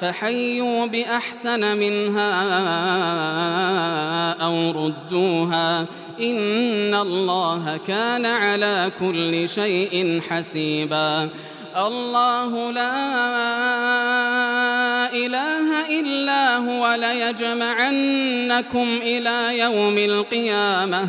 فحيوا بأحسن منها أو ردوها إن الله كان على كل شيء حسيبا الله لا إله إلا هو ليجمعنكم إلى يوم القيامة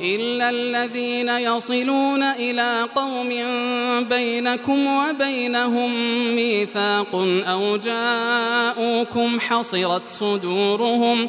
إلا الذين يصلون إلى قوم بينكم وبينهم ميثاق أو جاءوكم حصرت صدورهم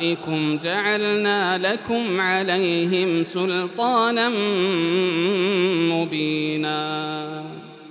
وأولئكم جعلنا لكم عليهم سلطانا مبينا